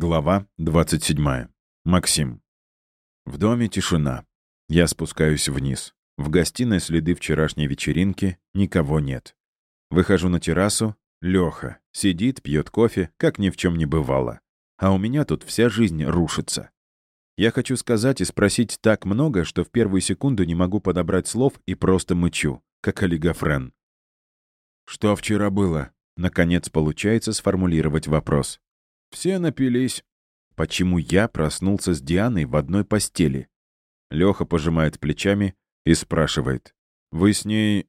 Глава 27. Максим. В доме тишина. Я спускаюсь вниз. В гостиной следы вчерашней вечеринки, никого нет. Выхожу на террасу. Лёха сидит, пьет кофе, как ни в чем не бывало. А у меня тут вся жизнь рушится. Я хочу сказать и спросить так много, что в первую секунду не могу подобрать слов и просто мычу, как олигофрен. «Что вчера было?» Наконец получается сформулировать вопрос. Все напились. Почему я проснулся с Дианой в одной постели? Леха пожимает плечами и спрашивает. «Вы с ней...»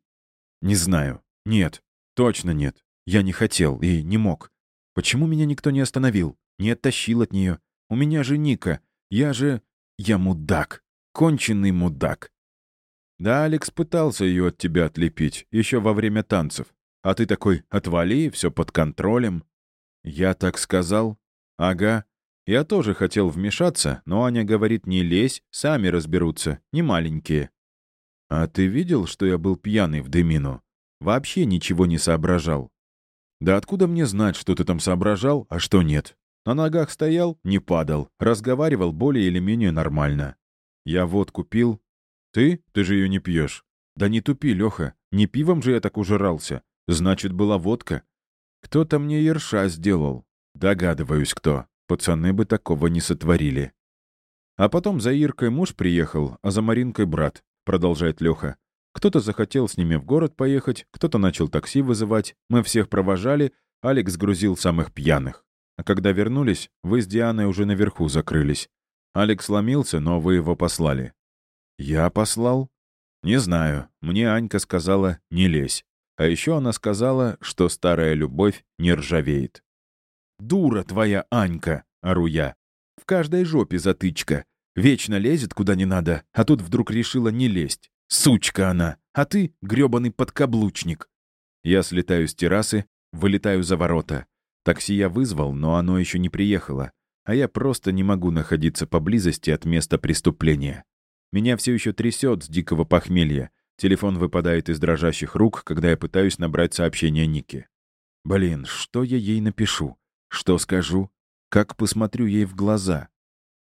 «Не знаю. Нет. Точно нет. Я не хотел и не мог. Почему меня никто не остановил? Не оттащил от нее? У меня же Ника. Я же... Я мудак. Конченый мудак. Да, Алекс пытался ее от тебя отлепить, еще во время танцев. А ты такой, отвали, все под контролем. Я так сказал? Ага. Я тоже хотел вмешаться, но Аня говорит, не лезь, сами разберутся, не маленькие. А ты видел, что я был пьяный в дымину? Вообще ничего не соображал. Да откуда мне знать, что ты там соображал, а что нет? На ногах стоял, не падал, разговаривал более или менее нормально. Я водку пил. Ты? Ты же ее не пьешь. Да не тупи, Леха, не пивом же я так ужирался. Значит, была водка. Кто-то мне ерша сделал. Догадываюсь, кто. Пацаны бы такого не сотворили. А потом за Иркой муж приехал, а за Маринкой брат, продолжает Леха. Кто-то захотел с ними в город поехать, кто-то начал такси вызывать. Мы всех провожали, Алекс грузил самых пьяных. А когда вернулись, вы с Дианой уже наверху закрылись. Алекс сломился, но вы его послали. Я послал? Не знаю. Мне Анька сказала «не лезь». А еще она сказала, что старая любовь не ржавеет. «Дура твоя, Анька!» — ору я. «В каждой жопе затычка. Вечно лезет куда не надо, а тут вдруг решила не лезть. Сучка она, а ты — грёбаный подкаблучник». Я слетаю с террасы, вылетаю за ворота. Такси я вызвал, но оно еще не приехало, а я просто не могу находиться поблизости от места преступления. Меня все еще трясет с дикого похмелья, Телефон выпадает из дрожащих рук, когда я пытаюсь набрать сообщение Нике. Блин, что я ей напишу? Что скажу? Как посмотрю ей в глаза?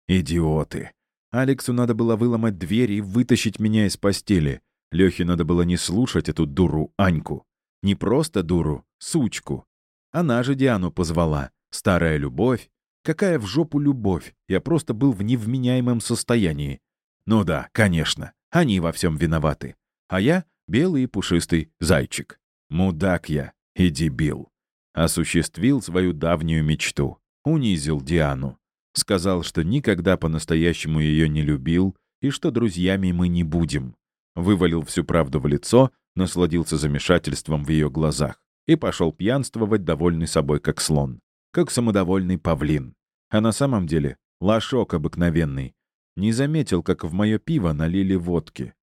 Идиоты. Алексу надо было выломать дверь и вытащить меня из постели. Лёхе надо было не слушать эту дуру Аньку. Не просто дуру, сучку. Она же Диану позвала. Старая любовь. Какая в жопу любовь? Я просто был в невменяемом состоянии. Ну да, конечно, они во всем виноваты. А я — белый и пушистый зайчик. Мудак я и дебил. Осуществил свою давнюю мечту. Унизил Диану. Сказал, что никогда по-настоящему ее не любил и что друзьями мы не будем. Вывалил всю правду в лицо, насладился замешательством в ее глазах и пошел пьянствовать, довольный собой как слон. Как самодовольный павлин. А на самом деле лошок обыкновенный. Не заметил, как в мое пиво налили водки.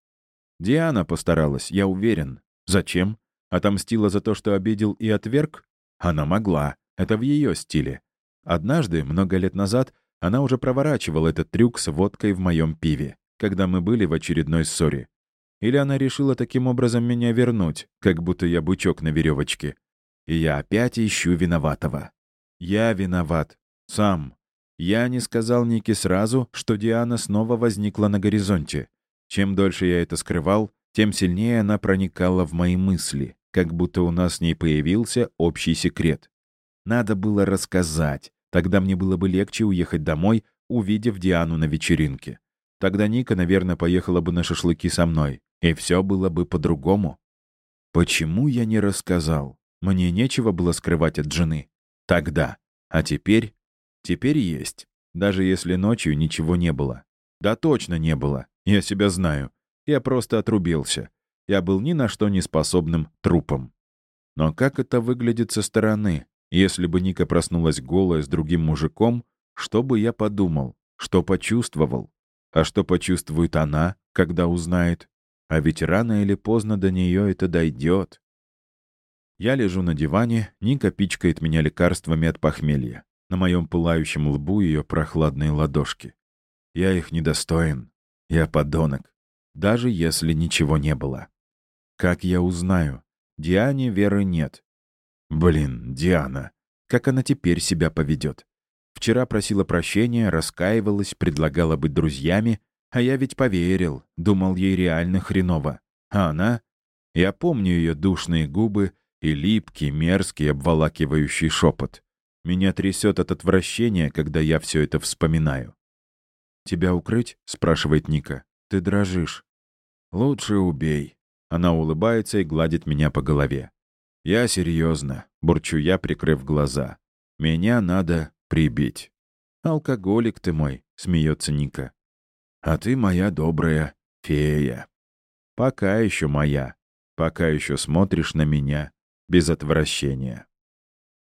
Диана постаралась, я уверен. Зачем? Отомстила за то, что обидел и отверг? Она могла. Это в ее стиле. Однажды, много лет назад, она уже проворачивала этот трюк с водкой в моем пиве, когда мы были в очередной ссоре. Или она решила таким образом меня вернуть, как будто я бычок на веревочке. И я опять ищу виноватого. Я виноват. Сам. Я не сказал Нике сразу, что Диана снова возникла на горизонте. Чем дольше я это скрывал, тем сильнее она проникала в мои мысли, как будто у нас с ней появился общий секрет. Надо было рассказать, тогда мне было бы легче уехать домой, увидев Диану на вечеринке. Тогда Ника, наверное, поехала бы на шашлыки со мной, и все было бы по-другому. Почему я не рассказал? Мне нечего было скрывать от жены. Тогда. А теперь? Теперь есть. Даже если ночью ничего не было. Да точно не было. Я себя знаю. Я просто отрубился. Я был ни на что не способным трупом. Но как это выглядит со стороны? Если бы Ника проснулась голая с другим мужиком, что бы я подумал? Что почувствовал? А что почувствует она, когда узнает? А ведь рано или поздно до нее это дойдет. Я лежу на диване, Ника пичкает меня лекарствами от похмелья. На моем пылающем лбу ее прохладные ладошки. Я их недостоин. Я подонок. Даже если ничего не было. Как я узнаю? Диане веры нет. Блин, Диана. Как она теперь себя поведет? Вчера просила прощения, раскаивалась, предлагала быть друзьями, а я ведь поверил, думал ей реально хреново. А она? Я помню ее душные губы и липкий, мерзкий, обволакивающий шепот. Меня трясет от отвращения, когда я все это вспоминаю. «Тебя укрыть?» — спрашивает Ника. «Ты дрожишь». «Лучше убей». Она улыбается и гладит меня по голове. «Я серьезно», — бурчу я, прикрыв глаза. «Меня надо прибить». «Алкоголик ты мой», — смеется Ника. «А ты моя добрая фея». «Пока еще моя. Пока еще смотришь на меня без отвращения».